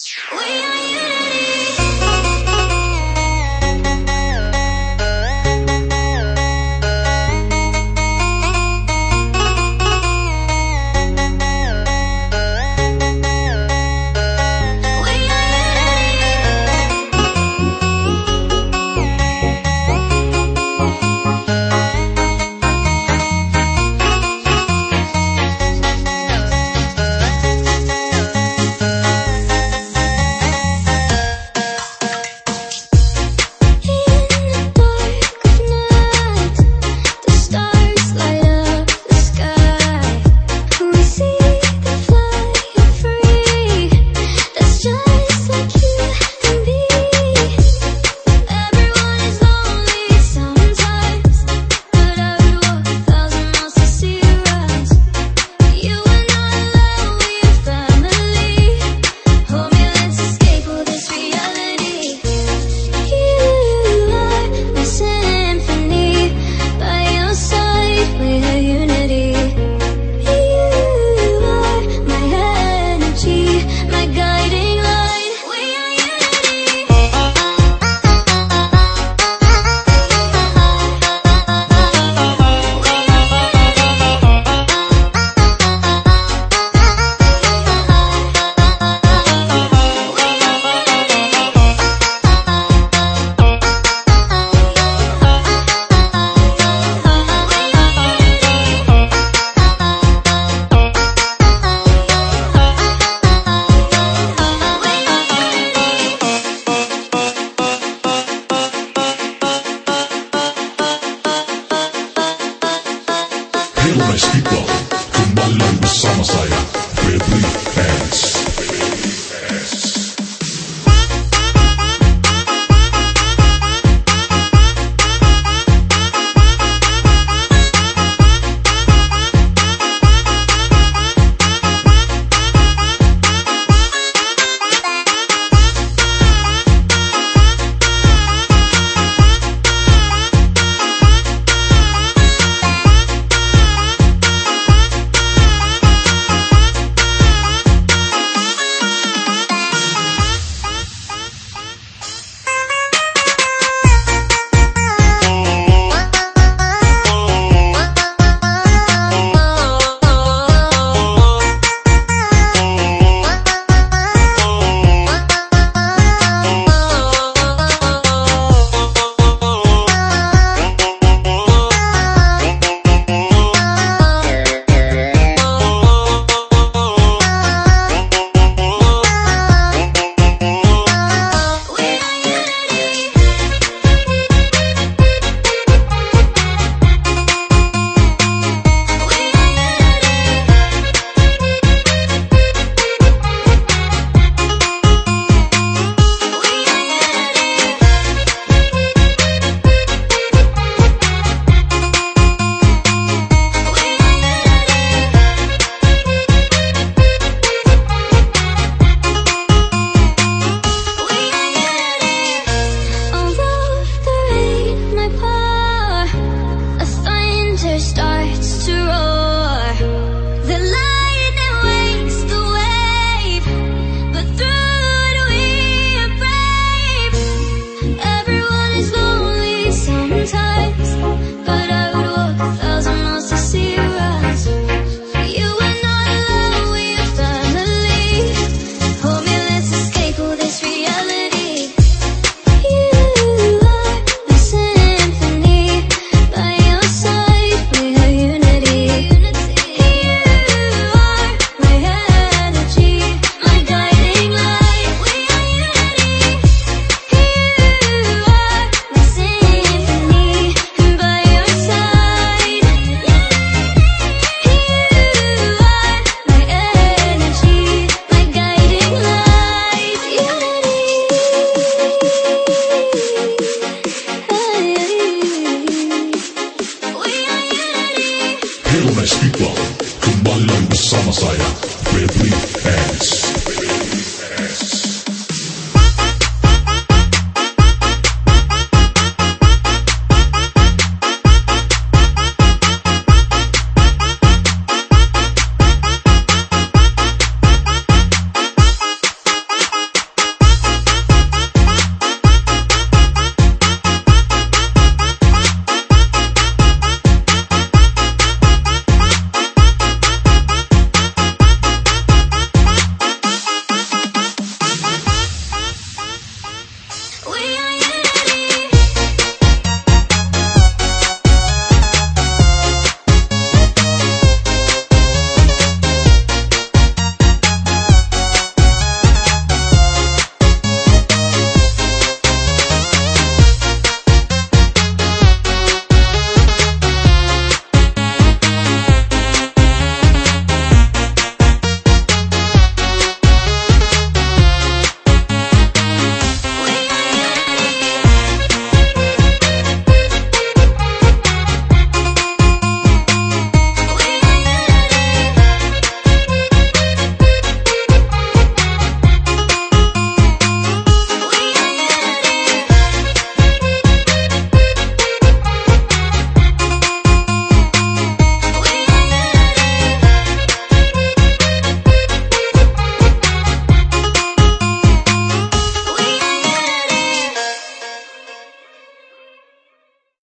We